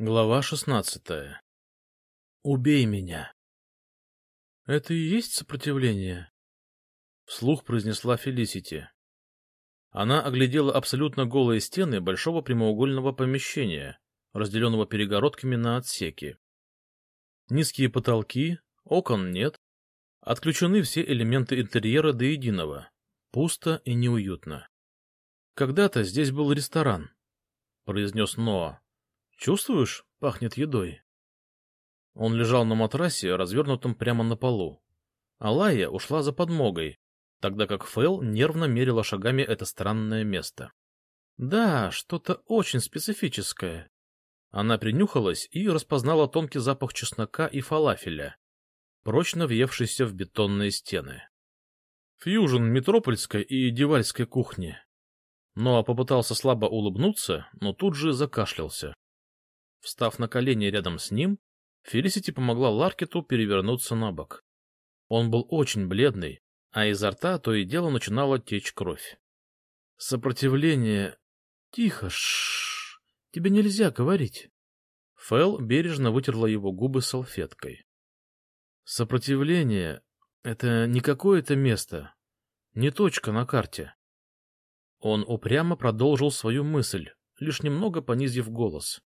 Глава шестнадцатая. «Убей меня!» «Это и есть сопротивление?» — вслух произнесла Фелисити. Она оглядела абсолютно голые стены большого прямоугольного помещения, разделенного перегородками на отсеки. Низкие потолки, окон нет, отключены все элементы интерьера до единого, пусто и неуютно. «Когда-то здесь был ресторан», — произнес Ноа. Чувствуешь, пахнет едой? Он лежал на матрасе, развернутом прямо на полу. Алая ушла за подмогой, тогда как Фэл нервно мерила шагами это странное место. Да, что-то очень специфическое. Она принюхалась и распознала тонкий запах чеснока и фалафеля, прочно въевшийся в бетонные стены. Фьюжн метропольской и девальской кухни. Ноа попытался слабо улыбнуться, но тут же закашлялся. Встав на колени рядом с ним, Фелисити помогла Ларкету перевернуться на бок. Он был очень бледный, а изо рта то и дело начинала течь кровь. Сопротивление... Тихо, шш. Тебе нельзя говорить. Фэл бережно вытерла его губы салфеткой. Сопротивление — это не какое-то место, не точка на карте. Он упрямо продолжил свою мысль, лишь немного понизив голос.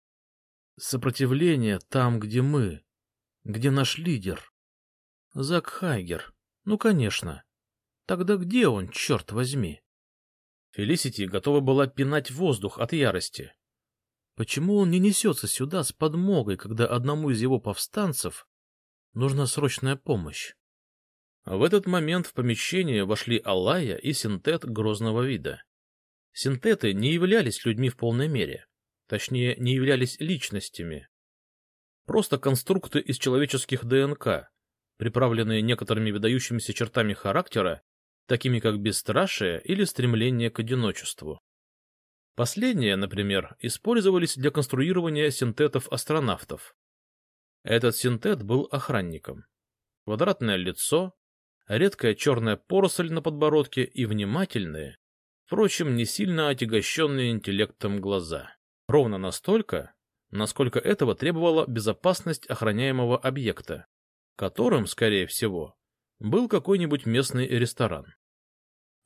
Сопротивление там, где мы, где наш лидер. Зак Хайгер. Ну, конечно. Тогда где он, черт возьми? Фелисити готова была пинать воздух от ярости. Почему он не несется сюда с подмогой, когда одному из его повстанцев нужна срочная помощь? В этот момент в помещение вошли Алая и синтет грозного вида. Синтеты не являлись людьми в полной мере точнее, не являлись личностями. Просто конструкты из человеческих ДНК, приправленные некоторыми выдающимися чертами характера, такими как бесстрашие или стремление к одиночеству. Последние, например, использовались для конструирования синтетов-астронавтов. Этот синтет был охранником. Квадратное лицо, редкая черная поросль на подбородке и внимательные, впрочем, не сильно отягощенные интеллектом глаза. Ровно настолько, насколько этого требовала безопасность охраняемого объекта, которым, скорее всего, был какой-нибудь местный ресторан.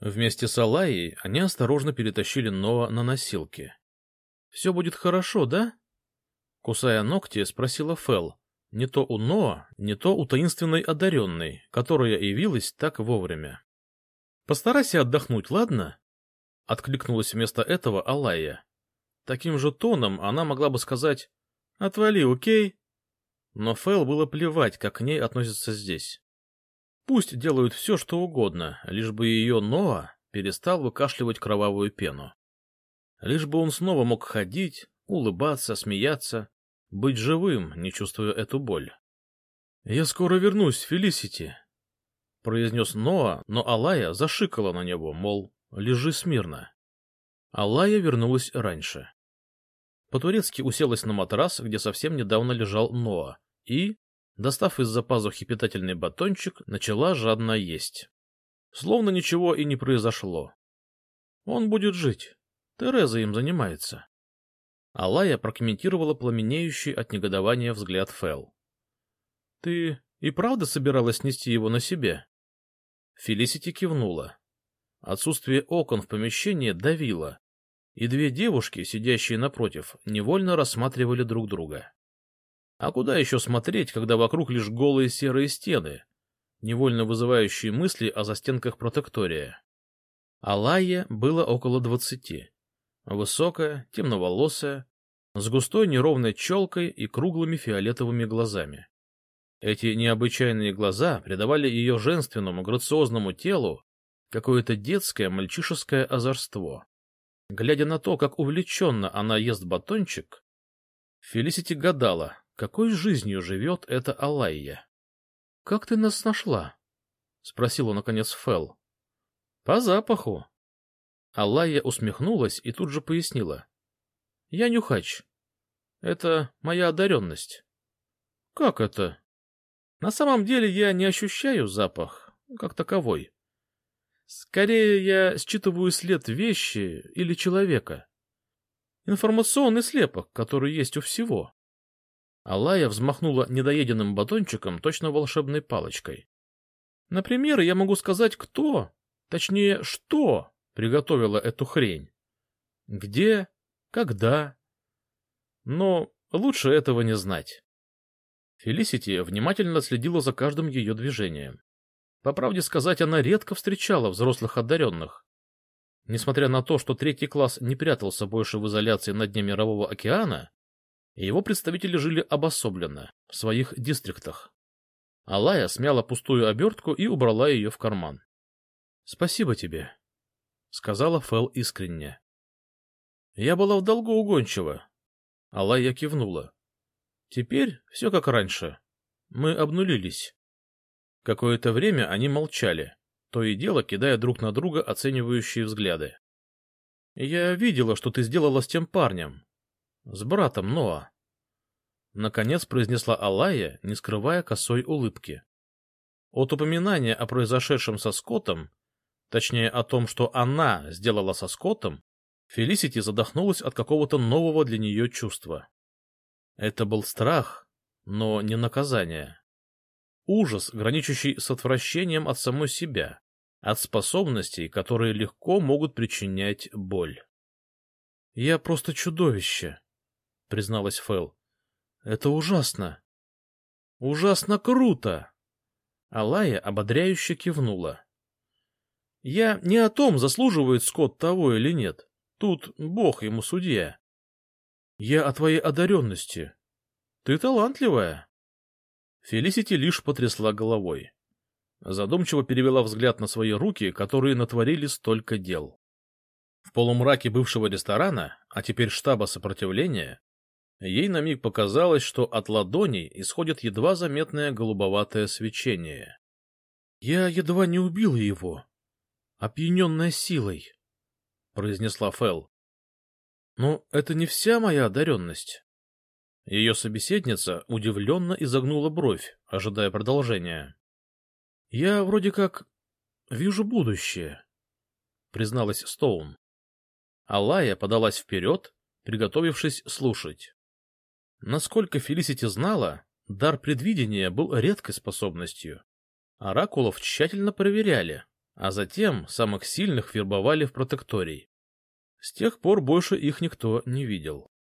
Вместе с Алайей они осторожно перетащили Ноа на носилки. — Все будет хорошо, да? Кусая ногти, спросила Фэл, не то у Ноа, не то у таинственной одаренной, которая явилась так вовремя. — Постарайся отдохнуть, ладно? — откликнулась вместо этого Алая. Таким же тоном она могла бы сказать «Отвали, окей?» Но Фэл было плевать, как к ней относятся здесь. Пусть делают все, что угодно, лишь бы ее Ноа перестал выкашливать кровавую пену. Лишь бы он снова мог ходить, улыбаться, смеяться, быть живым, не чувствуя эту боль. — Я скоро вернусь, Фелисити, — произнес Ноа, но Алая зашикала на него, мол, лежи смирно. Алая вернулась раньше. По-турецки уселась на матрас, где совсем недавно лежал Ноа, и, достав из-за пазухи питательный батончик, начала жадно есть. Словно ничего и не произошло. Он будет жить. Тереза им занимается. Алая прокомментировала пламенеющий от негодования взгляд Фэл. — Ты и правда собиралась нести его на себе? Фелисити кивнула. Отсутствие окон в помещении давило, и две девушки, сидящие напротив, невольно рассматривали друг друга. А куда еще смотреть, когда вокруг лишь голые серые стены, невольно вызывающие мысли о застенках протектория? Алайе было около двадцати. Высокая, темноволосая, с густой неровной челкой и круглыми фиолетовыми глазами. Эти необычайные глаза придавали ее женственному, грациозному телу какое-то детское мальчишеское озорство. Глядя на то, как увлеченно она ест батончик, Фелисити гадала, какой жизнью живет эта Алайя. — Как ты нас нашла? — спросила, наконец, Фэл. — По запаху. Алайя усмехнулась и тут же пояснила. — Я нюхач. Это моя одаренность. — Как это? — На самом деле я не ощущаю запах, как таковой. Скорее я считываю след вещи или человека. Информационный слепок, который есть у всего. Алая взмахнула недоеденным батончиком, точно волшебной палочкой. Например, я могу сказать, кто, точнее, что приготовила эту хрень. Где, когда. Но лучше этого не знать. Фелисити внимательно следила за каждым ее движением. По правде сказать, она редко встречала взрослых одаренных. Несмотря на то, что третий класс не прятался больше в изоляции на дне Мирового океана, его представители жили обособленно, в своих дистриктах. Алая смяла пустую обертку и убрала ее в карман. — Спасибо тебе, — сказала Фэл искренне. — Я была в долгу угончива. Алая кивнула. — Теперь все как раньше. Мы обнулились. Какое-то время они молчали, то и дело кидая друг на друга оценивающие взгляды. — Я видела, что ты сделала с тем парнем, с братом Ноа. Наконец произнесла Алая, не скрывая косой улыбки. От упоминания о произошедшем со Скоттом, точнее о том, что она сделала со Скоттом, Фелисити задохнулась от какого-то нового для нее чувства. Это был страх, но не наказание. Ужас, граничащий с отвращением от самой себя, от способностей, которые легко могут причинять боль. — Я просто чудовище, — призналась Фэл. — Это ужасно. — Ужасно круто! Алая ободряюще кивнула. — Я не о том, заслуживает Скотт того или нет. Тут Бог ему судья. Я о твоей одаренности. Ты талантливая. Фелисити лишь потрясла головой. Задумчиво перевела взгляд на свои руки, которые натворили столько дел. В полумраке бывшего ресторана, а теперь штаба сопротивления, Ей на миг показалось, что от ладоней исходит едва заметное голубоватое свечение. — Я едва не убила его, опьяненная силой, — произнесла Фэл. — Но это не вся моя одаренность. Ее собеседница удивленно изогнула бровь, ожидая продолжения. — Я вроде как вижу будущее, — призналась Стоун. Алая подалась вперед, приготовившись слушать. Насколько Фелисити знала, дар предвидения был редкой способностью. Оракулов тщательно проверяли, а затем самых сильных вербовали в протекторий. С тех пор больше их никто не видел. —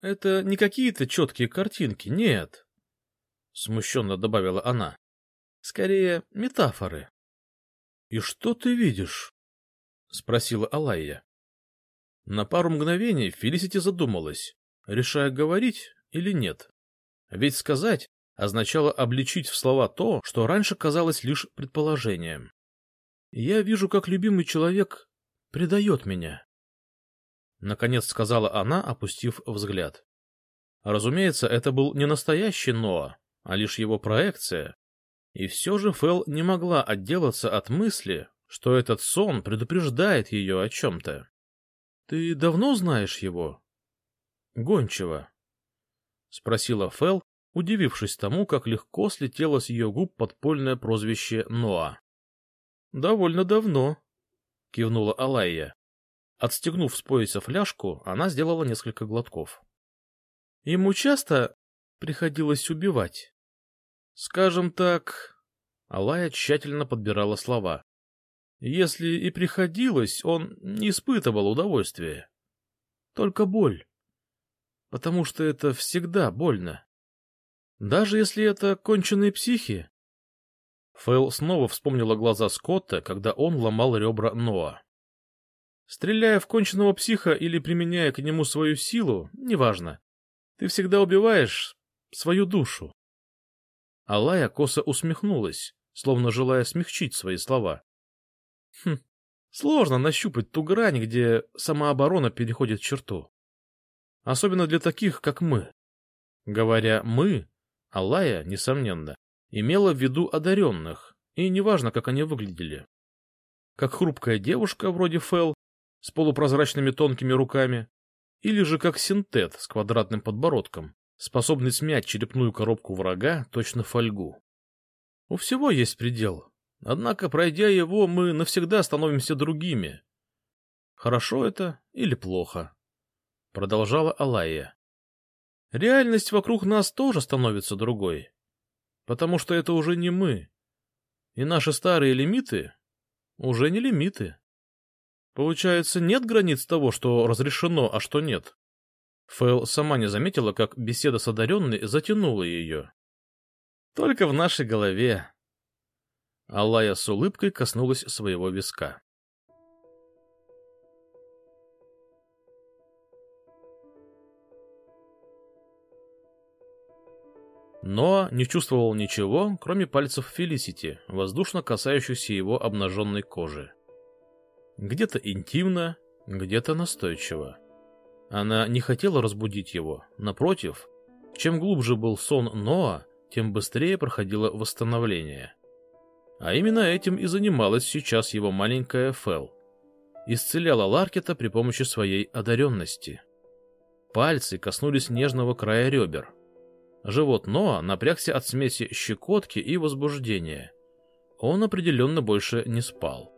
Это не какие-то четкие картинки, нет, — смущенно добавила она. — Скорее, метафоры. — И что ты видишь? — спросила Алайя. На пару мгновений Фелисити задумалась, решая говорить или нет. Ведь сказать означало обличить в слова то, что раньше казалось лишь предположением. «Я вижу, как любимый человек предает меня», — наконец сказала она, опустив взгляд. Разумеется, это был не настоящий Ноа, а лишь его проекция, и все же Фэл не могла отделаться от мысли, что этот сон предупреждает ее о чем-то. — Ты давно знаешь его? — Гончего. — спросила Фэл, удивившись тому, как легко слетело с ее губ подпольное прозвище Ноа. — Довольно давно, — кивнула Алайя. Отстегнув с пояса фляжку, она сделала несколько глотков. — Ему часто приходилось убивать. — Скажем так... Алая тщательно подбирала слова. Если и приходилось, он не испытывал удовольствия. Только боль потому что это всегда больно. Даже если это конченые психи. Фэл снова вспомнила глаза Скотта, когда он ломал ребра Ноа. Стреляя в конченного психа или применяя к нему свою силу, неважно, ты всегда убиваешь свою душу. Алая косо усмехнулась, словно желая смягчить свои слова. Хм, сложно нащупать ту грань, где самооборона переходит черту особенно для таких, как мы. Говоря «мы», Алая, несомненно, имела в виду одаренных, и неважно, как они выглядели. Как хрупкая девушка вроде Фэл с полупрозрачными тонкими руками, или же как синтет с квадратным подбородком, способный смять черепную коробку врага точно фольгу. У всего есть предел, однако, пройдя его, мы навсегда становимся другими. Хорошо это или плохо? продолжала Алая. реальность вокруг нас тоже становится другой. Потому что это уже не мы. И наши старые лимиты уже не лимиты. Получается, нет границ того, что разрешено, а что нет. Фэл сама не заметила, как беседа с одаренной затянула ее. Только в нашей голове. Алая с улыбкой коснулась своего виска. Но не чувствовал ничего, кроме пальцев Фелисити, воздушно касающихся его обнаженной кожи. Где-то интимно, где-то настойчиво. Она не хотела разбудить его, напротив, чем глубже был сон Ноа, тем быстрее проходило восстановление. А именно этим и занималась сейчас его маленькая Фел. Исцеляла Ларкета при помощи своей одаренности. Пальцы коснулись нежного края ребер — Живот Ноа напрягся от смеси щекотки и возбуждения. Он определенно больше не спал.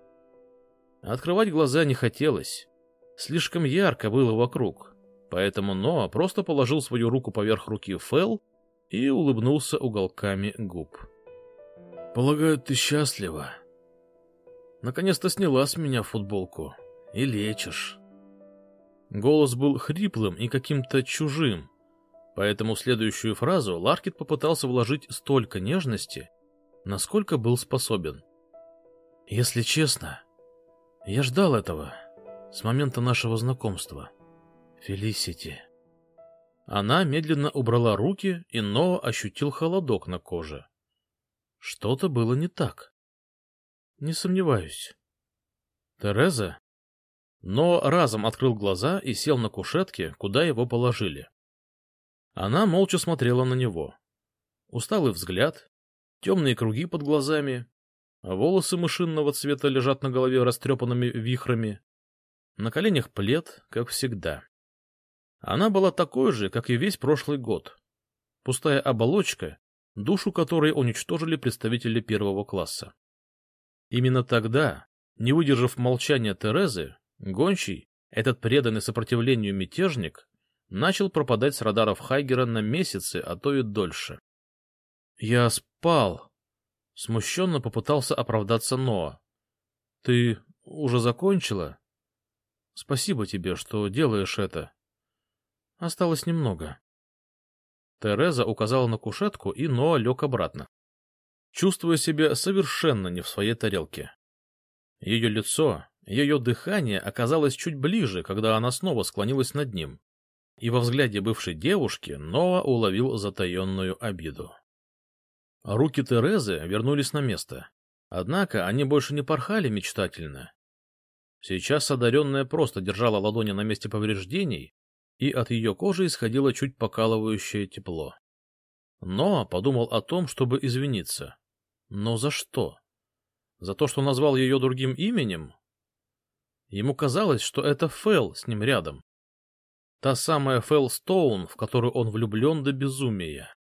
Открывать глаза не хотелось. Слишком ярко было вокруг, поэтому Ноа просто положил свою руку поверх руки Фэл и улыбнулся уголками губ. «Полагаю, ты счастлива. Наконец-то сняла с меня футболку и лечишь». Голос был хриплым и каким-то чужим, Поэтому в следующую фразу Ларкет попытался вложить столько нежности, насколько был способен. «Если честно, я ждал этого с момента нашего знакомства. Фелисити». Она медленно убрала руки, и Ноа ощутил холодок на коже. Что-то было не так. Не сомневаюсь. Тереза? Но разом открыл глаза и сел на кушетке, куда его положили. Она молча смотрела на него. Усталый взгляд, темные круги под глазами, волосы мышинного цвета лежат на голове растрепанными вихрами. На коленях плед, как всегда. Она была такой же, как и весь прошлый год. Пустая оболочка, душу которой уничтожили представители первого класса. Именно тогда, не выдержав молчания Терезы, Гончий, этот преданный сопротивлению мятежник, начал пропадать с радаров Хайгера на месяцы, а то и дольше. — Я спал. Смущенно попытался оправдаться Ноа. — Ты уже закончила? Спасибо тебе, что делаешь это. Осталось немного. Тереза указала на кушетку, и Ноа лег обратно, чувствуя себя совершенно не в своей тарелке. Ее лицо, ее дыхание оказалось чуть ближе, когда она снова склонилась над ним и во взгляде бывшей девушки Ноа уловил затаенную обиду. Руки Терезы вернулись на место, однако они больше не порхали мечтательно. Сейчас одаренная просто держала ладони на месте повреждений, и от ее кожи исходило чуть покалывающее тепло. Ноа подумал о том, чтобы извиниться. Но за что? За то, что назвал ее другим именем? Ему казалось, что это Фэл с ним рядом, Та самая Фелстоун, в которую он влюблен до безумия.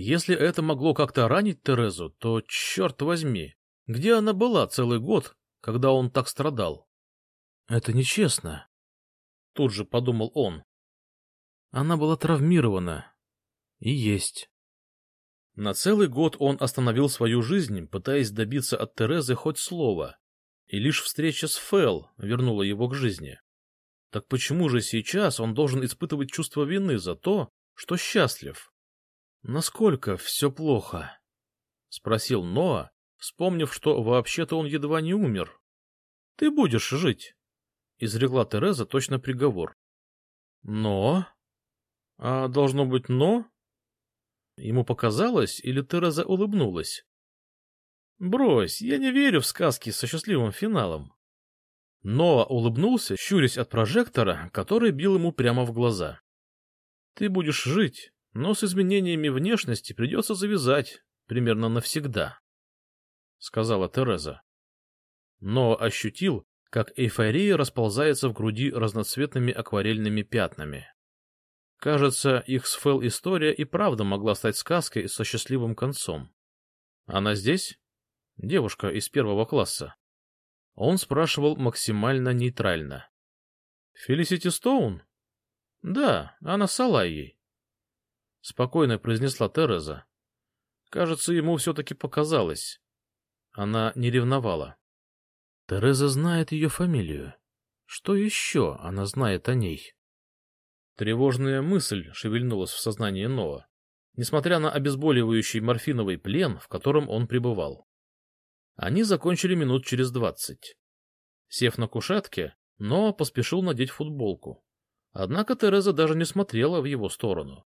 Если это могло как-то ранить Терезу, то, черт возьми, где она была целый год, когда он так страдал? Это нечестно. Тут же подумал он. Она была травмирована. И есть. На целый год он остановил свою жизнь, пытаясь добиться от Терезы хоть слова, и лишь встреча с Фэл вернула его к жизни. Так почему же сейчас он должен испытывать чувство вины за то, что счастлив? Насколько все плохо? — спросил Ноа, вспомнив, что вообще-то он едва не умер. — Ты будешь жить, — изрекла Тереза точно приговор. — Но? А должно быть «но»? Ему показалось, или Тереза улыбнулась? — Брось, я не верю в сказки со счастливым финалом. Ноа улыбнулся, щурясь от прожектора, который бил ему прямо в глаза. — Ты будешь жить, но с изменениями внешности придется завязать примерно навсегда, — сказала Тереза. Ноа ощутил, как эйфория расползается в груди разноцветными акварельными пятнами. Кажется, их с Фэл история и правда могла стать сказкой со счастливым концом. Она здесь? Девушка из первого класса. Он спрашивал максимально нейтрально. — Фелисити Стоун? — Да, она с Алайей. — спокойно произнесла Тереза. Кажется, ему все-таки показалось. Она не ревновала. Тереза знает ее фамилию. Что еще она знает о ней? Тревожная мысль шевельнулась в сознании Ноа, несмотря на обезболивающий морфиновый плен, в котором он пребывал. Они закончили минут через двадцать. Сев на кушетке, Ноа поспешил надеть футболку. Однако Тереза даже не смотрела в его сторону.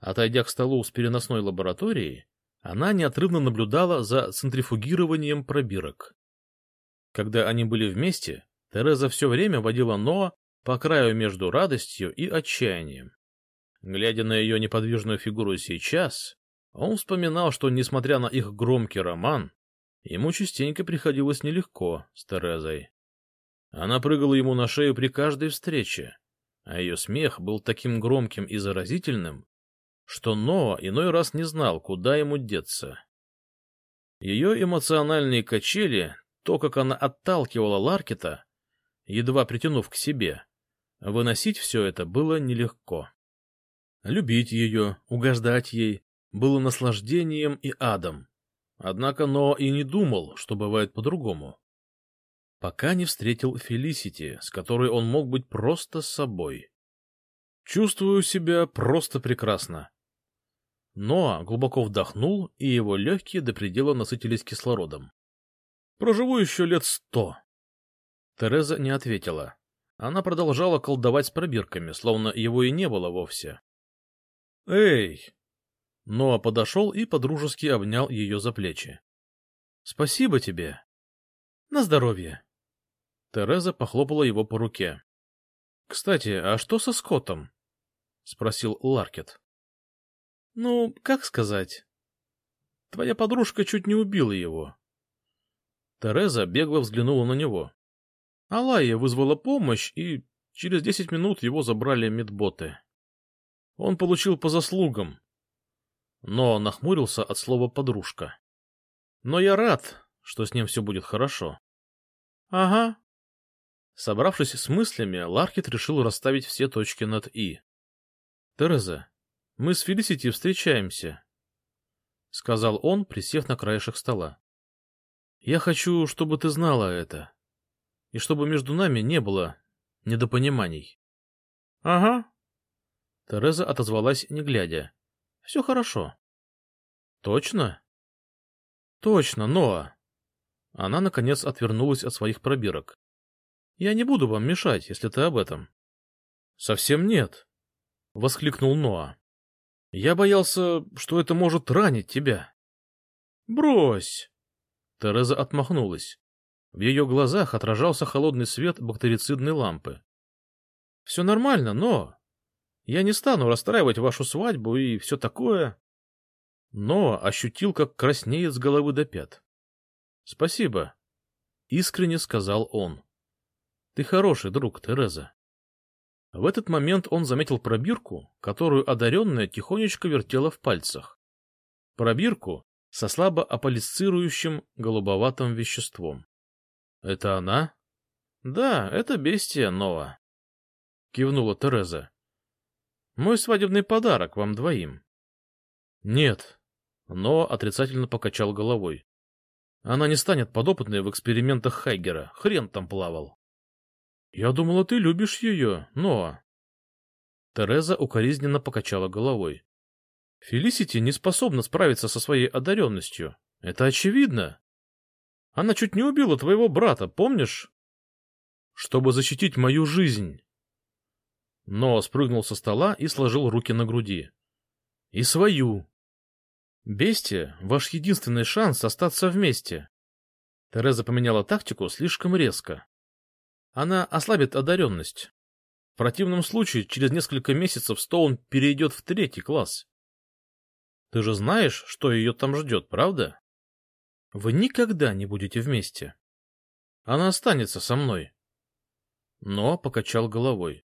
Отойдя к столу с переносной лабораторией, она неотрывно наблюдала за центрифугированием пробирок. Когда они были вместе, Тереза все время водила Ноа по краю между радостью и отчаянием. Глядя на ее неподвижную фигуру сейчас, он вспоминал, что, несмотря на их громкий роман, ему частенько приходилось нелегко с Терезой. Она прыгала ему на шею при каждой встрече, а ее смех был таким громким и заразительным, что Ноа иной раз не знал, куда ему деться. Ее эмоциональные качели, то, как она отталкивала Ларкета, едва притянув к себе, выносить все это было нелегко. Любить ее, угождать ей было наслаждением и адом. Однако Ноа и не думал, что бывает по-другому пока не встретил Фелисити, с которой он мог быть просто собой. Чувствую себя просто прекрасно. Ноа глубоко вдохнул, и его легкие до предела насытились кислородом. Проживу еще лет сто. Тереза не ответила. Она продолжала колдовать с пробирками, словно его и не было вовсе. «Эй!» Ноа подошел и подружески обнял ее за плечи. «Спасибо тебе. На здоровье!» Тереза похлопала его по руке. — Кстати, а что со Скоттом? — спросил Ларкет. — Ну, как сказать? Твоя подружка чуть не убила его. Тереза бегло взглянула на него. Алая вызвала помощь, и через десять минут его забрали медботы. Он получил по заслугам. Но нахмурился от слова «подружка». Но я рад, что с ним все будет хорошо. — Ага, Собравшись с мыслями, Ларкет решил расставить все точки над «и». — Тереза, мы с Фелисити встречаемся, — сказал он, присев на краешек стола. — Я хочу, чтобы ты знала это, и чтобы между нами не было недопониманий. — Ага. Тереза отозвалась, не глядя. — Все хорошо. — Точно? — Точно, Ноа. Она, наконец, отвернулась от своих пробирок. Я не буду вам мешать, если ты об этом. — Совсем нет, — воскликнул Ноа. — Я боялся, что это может ранить тебя. — Брось! Тереза отмахнулась. В ее глазах отражался холодный свет бактерицидной лампы. — Все нормально, но... Я не стану расстраивать вашу свадьбу и все такое. Но ощутил, как краснеет с головы до пят. — Спасибо, — искренне сказал он. Ты хороший друг, Тереза. В этот момент он заметил пробирку, которую одаренная тихонечко вертела в пальцах. Пробирку со слабо аполисцирующим голубоватым веществом. — Это она? — Да, это бестия Нова. — кивнула Тереза. — Мой свадебный подарок вам двоим. — Нет. Но отрицательно покачал головой. Она не станет подопытной в экспериментах Хайгера. Хрен там плавал. — Я думала, ты любишь ее, Ноа. Тереза укоризненно покачала головой. — Фелисити не способна справиться со своей одаренностью. Это очевидно. Она чуть не убила твоего брата, помнишь? — Чтобы защитить мою жизнь. Ноа спрыгнул со стола и сложил руки на груди. — И свою. Бестия — ваш единственный шанс остаться вместе. Тереза поменяла тактику слишком резко. Она ослабит одаренность. В противном случае, через несколько месяцев Стоун перейдет в третий класс. Ты же знаешь, что ее там ждет, правда? Вы никогда не будете вместе. Она останется со мной. Но покачал головой.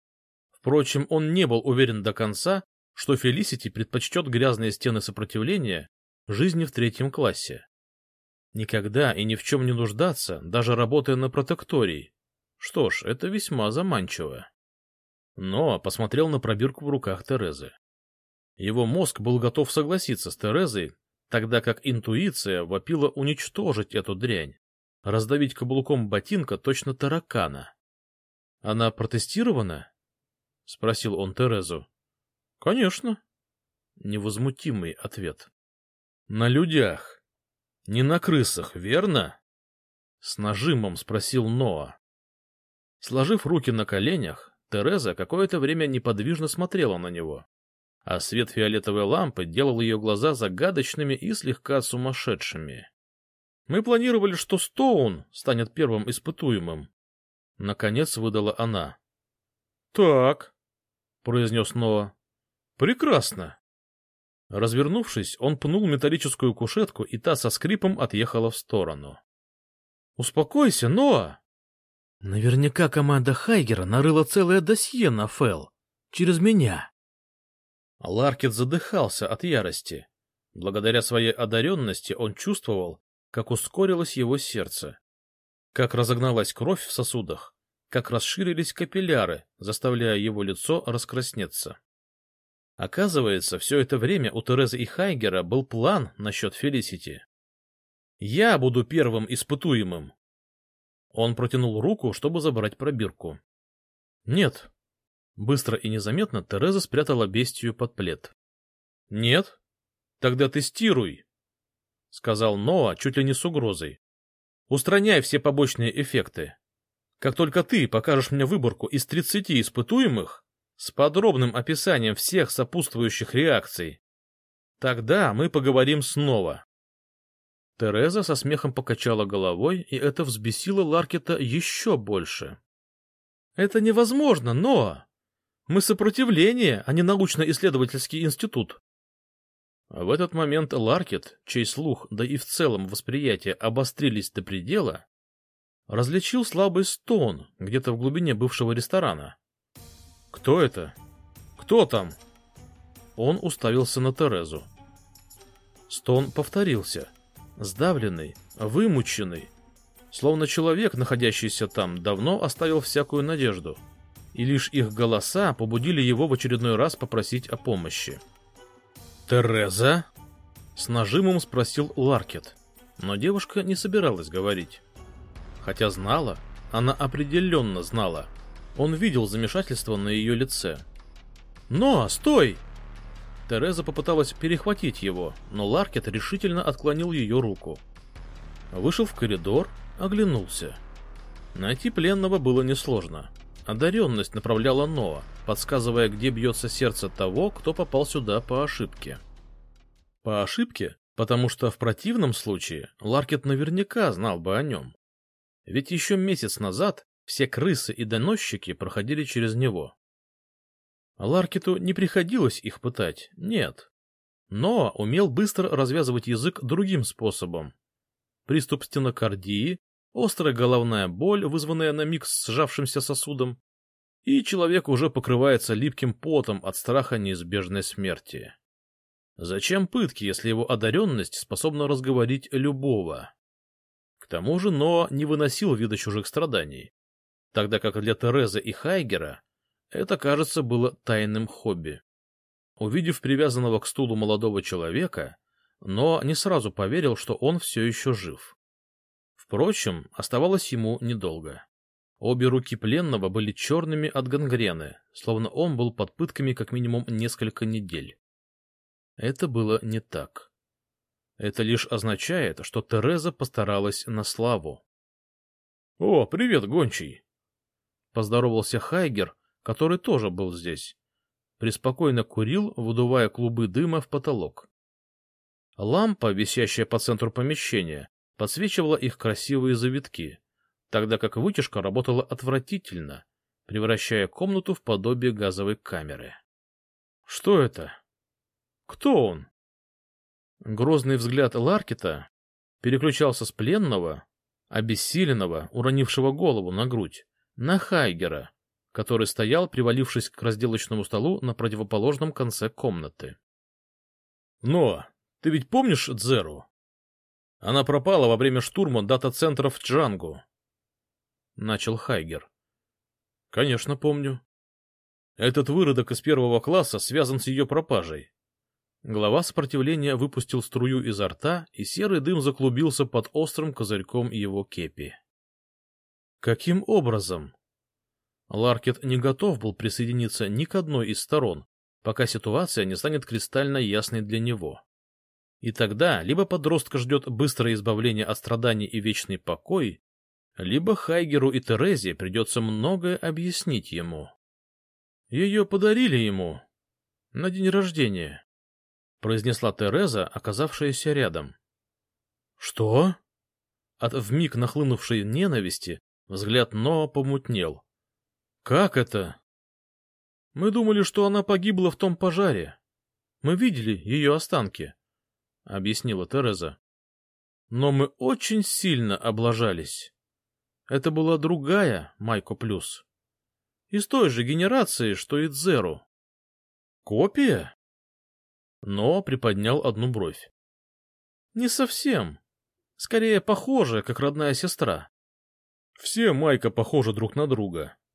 Впрочем, он не был уверен до конца, что Фелисити предпочтет грязные стены сопротивления жизни в третьем классе. Никогда и ни в чем не нуждаться, даже работая на протектории, что ж, это весьма заманчиво. Но посмотрел на пробирку в руках Терезы. Его мозг был готов согласиться с Терезой, тогда как интуиция вопила уничтожить эту дрянь, раздавить каблуком ботинка точно таракана. — Она протестирована? — спросил он Терезу. — Конечно. Невозмутимый ответ. — На людях. Не на крысах, верно? — с нажимом спросил Ноа. Сложив руки на коленях, Тереза какое-то время неподвижно смотрела на него, а свет фиолетовой лампы делал ее глаза загадочными и слегка сумасшедшими. Мы планировали, что Стоун станет первым испытуемым. Наконец выдала она. — Так, — произнес Ноа. — Прекрасно. Развернувшись, он пнул металлическую кушетку, и та со скрипом отъехала в сторону. — Успокойся, Ноа! Наверняка команда Хайгера нарыла целое досье на Фэл. Через меня. Ларкет задыхался от ярости. Благодаря своей одаренности он чувствовал, как ускорилось его сердце, как разогналась кровь в сосудах, как расширились капилляры, заставляя его лицо раскраснеться. Оказывается, все это время у Терезы и Хайгера был план насчет Фелисити. «Я буду первым испытуемым», он протянул руку, чтобы забрать пробирку. «Нет». Быстро и незаметно Тереза спрятала бестию под плед. «Нет? Тогда тестируй», — сказал Ноа чуть ли не с угрозой. «Устраняй все побочные эффекты. Как только ты покажешь мне выборку из тридцати испытуемых с подробным описанием всех сопутствующих реакций, тогда мы поговорим снова». Тереза со смехом покачала головой, и это взбесило Ларкета еще больше. — Это невозможно, Ноа! Мы сопротивление, а не научно-исследовательский институт. В этот момент Ларкет, чей слух, да и в целом восприятие обострились до предела, различил слабый стон где-то в глубине бывшего ресторана. «Кто это? Кто там?» Он уставился на Терезу. Стон повторился — сдавленный, вымученный, словно человек, находящийся там, давно оставил всякую надежду, и лишь их голоса побудили его в очередной раз попросить о помощи. «Тереза?» — с нажимом спросил Ларкет, но девушка не собиралась говорить. Хотя знала, она определенно знала. Он видел замешательство на ее лице. «Но, стой!» Тереза попыталась перехватить его, но Ларкет решительно отклонил ее руку. Вышел в коридор, оглянулся. Найти пленного было несложно. Одаренность направляла Ноа, подсказывая, где бьется сердце того, кто попал сюда по ошибке. По ошибке? Потому что в противном случае Ларкет наверняка знал бы о нем. Ведь еще месяц назад все крысы и доносчики проходили через него. Ларкету не приходилось их пытать, нет. Но умел быстро развязывать язык другим способом. Приступ стенокардии, острая головная боль, вызванная на миг сжавшимся сосудом, и человек уже покрывается липким потом от страха неизбежной смерти. Зачем пытки, если его одаренность способна разговорить любого? К тому же Ноа не выносил вида чужих страданий, тогда как для Терезы и Хайгера это, кажется, было тайным хобби. Увидев привязанного к стулу молодого человека, но не сразу поверил, что он все еще жив. Впрочем, оставалось ему недолго. Обе руки пленного были черными от гангрены, словно он был под пытками как минимум несколько недель. Это было не так. Это лишь означает, что Тереза постаралась на славу. — О, привет, гончий! — поздоровался Хайгер, который тоже был здесь. Преспокойно курил, выдувая клубы дыма в потолок. Лампа, висящая по центру помещения, подсвечивала их красивые завитки, тогда как вытяжка работала отвратительно, превращая комнату в подобие газовой камеры. Что это? Кто он? Грозный взгляд Ларкета переключался с пленного, обессиленного, уронившего голову на грудь, на Хайгера, который стоял, привалившись к разделочному столу на противоположном конце комнаты. — Но, ты ведь помнишь Дзеру? Она пропала во время штурма дата-центра в Джангу. Начал Хайгер. — Конечно, помню. Этот выродок из первого класса связан с ее пропажей. Глава сопротивления выпустил струю изо рта, и серый дым заклубился под острым козырьком его кепи. Каким образом? Ларкет не готов был присоединиться ни к одной из сторон, пока ситуация не станет кристально ясной для него. И тогда либо подростка ждет быстрое избавление от страданий и вечный покой, либо Хайгеру и Терезе придется многое объяснить ему. Ее подарили ему на день рождения, произнесла Тереза, оказавшаяся рядом. Что? От вмиг нахлынувшей ненависти взгляд Ноа помутнел. Как это? Мы думали, что она погибла в том пожаре. Мы видели ее останки, объяснила Тереза. Но мы очень сильно облажались. Это была другая Майко Плюс. Из той же генерации, что и Дзеру. Копия? Но приподнял одну бровь. Не совсем. Скорее, похожая, как родная сестра. Все Майка похожи друг на друга, —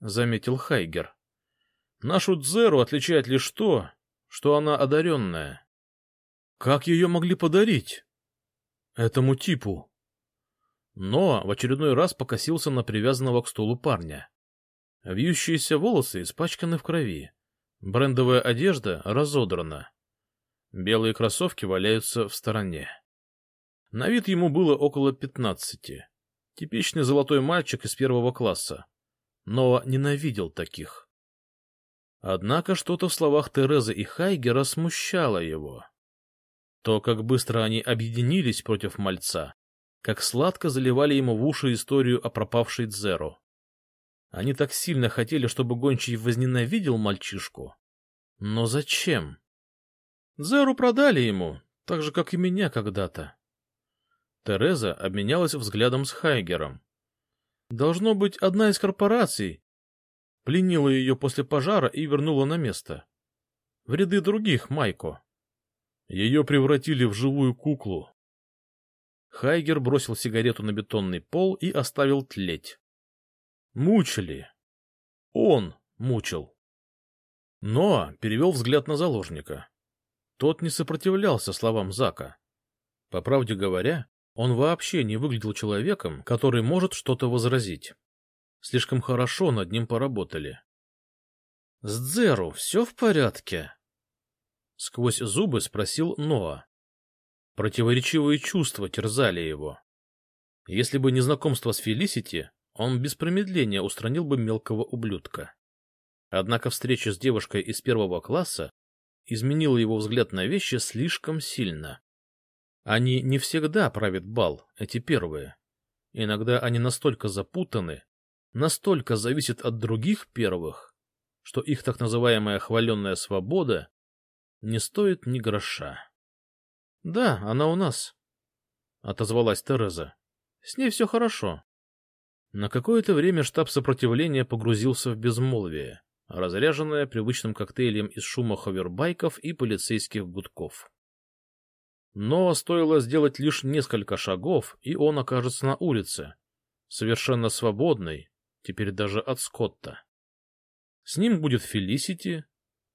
заметил Хайгер. Нашу Дзеру отличает лишь то, что она одаренная. Как ее могли подарить? Этому типу. Но в очередной раз покосился на привязанного к стулу парня. Вьющиеся волосы испачканы в крови. Брендовая одежда разодрана. Белые кроссовки валяются в стороне. На вид ему было около пятнадцати. Типичный золотой мальчик из первого класса. Но ненавидел таких. Однако что-то в словах Терезы и Хайгера смущало его. То, как быстро они объединились против мальца, как сладко заливали ему в уши историю о пропавшей Дзеро. Они так сильно хотели, чтобы Гончий возненавидел мальчишку. Но зачем? Дзеру продали ему, так же, как и меня когда-то. Тереза обменялась взглядом с Хайгером. Должно быть, одна из корпораций пленила ее после пожара и вернула на место. В ряды других Майко. Ее превратили в живую куклу. Хайгер бросил сигарету на бетонный пол и оставил тлеть. Мучили. Он мучил. Но перевел взгляд на заложника. Тот не сопротивлялся словам Зака. По правде говоря, он вообще не выглядел человеком, который может что-то возразить. Слишком хорошо над ним поработали. — С Дзеру все в порядке? — сквозь зубы спросил Ноа. Противоречивые чувства терзали его. Если бы не знакомство с Фелисити, он без промедления устранил бы мелкого ублюдка. Однако встреча с девушкой из первого класса изменила его взгляд на вещи слишком сильно. Они не всегда правят бал, эти первые. Иногда они настолько запутаны, настолько зависят от других первых, что их так называемая хваленная свобода не стоит ни гроша. — Да, она у нас, — отозвалась Тереза. — С ней все хорошо. На какое-то время штаб сопротивления погрузился в безмолвие разряженная привычным коктейлем из шума ховербайков и полицейских гудков. Но стоило сделать лишь несколько шагов, и он окажется на улице, совершенно свободный, теперь даже от Скотта. С ним будет Фелисити,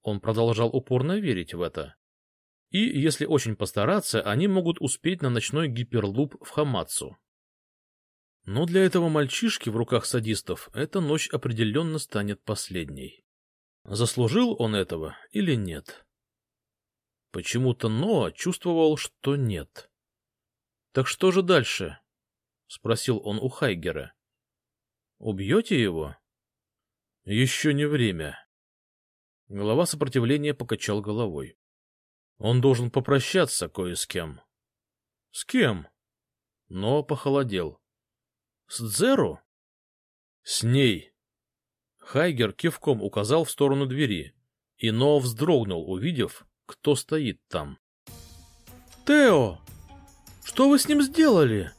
он продолжал упорно верить в это. И, если очень постараться, они могут успеть на ночной гиперлуп в Хамацу. Но для этого мальчишки в руках садистов эта ночь определенно станет последней. Заслужил он этого или нет? Почему-то Ноа чувствовал, что нет. — Так что же дальше? — спросил он у Хайгера. — Убьете его? — Еще не время. Глава сопротивления покачал головой. Он должен попрощаться кое с кем. — С кем? Но похолодел. — С Дзеру? — С ней. Хайгер кивком указал в сторону двери, и Ноа вздрогнул, увидев, кто стоит там. «Тео! Что вы с ним сделали?»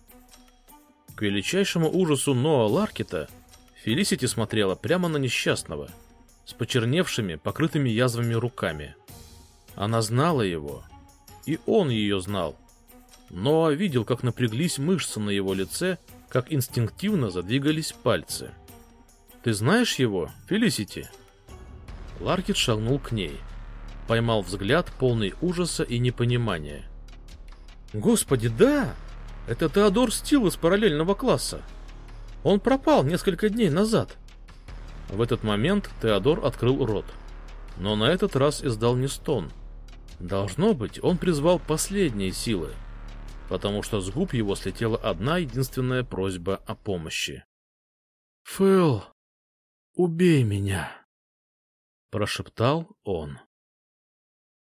К величайшему ужасу Ноа Ларкета Фелисити смотрела прямо на несчастного, с почерневшими, покрытыми язвами руками. Она знала его, и он ее знал. Ноа видел, как напряглись мышцы на его лице, как инстинктивно задвигались пальцы. — ты знаешь его, Фелисити? Ларкет шагнул к ней. Поймал взгляд полный ужаса и непонимания. «Господи, да! Это Теодор Стил из параллельного класса. Он пропал несколько дней назад». В этот момент Теодор открыл рот, но на этот раз издал не стон. Должно быть, он призвал последние силы, потому что с губ его слетела одна единственная просьба о помощи. «Фэл, убей меня!» — прошептал он.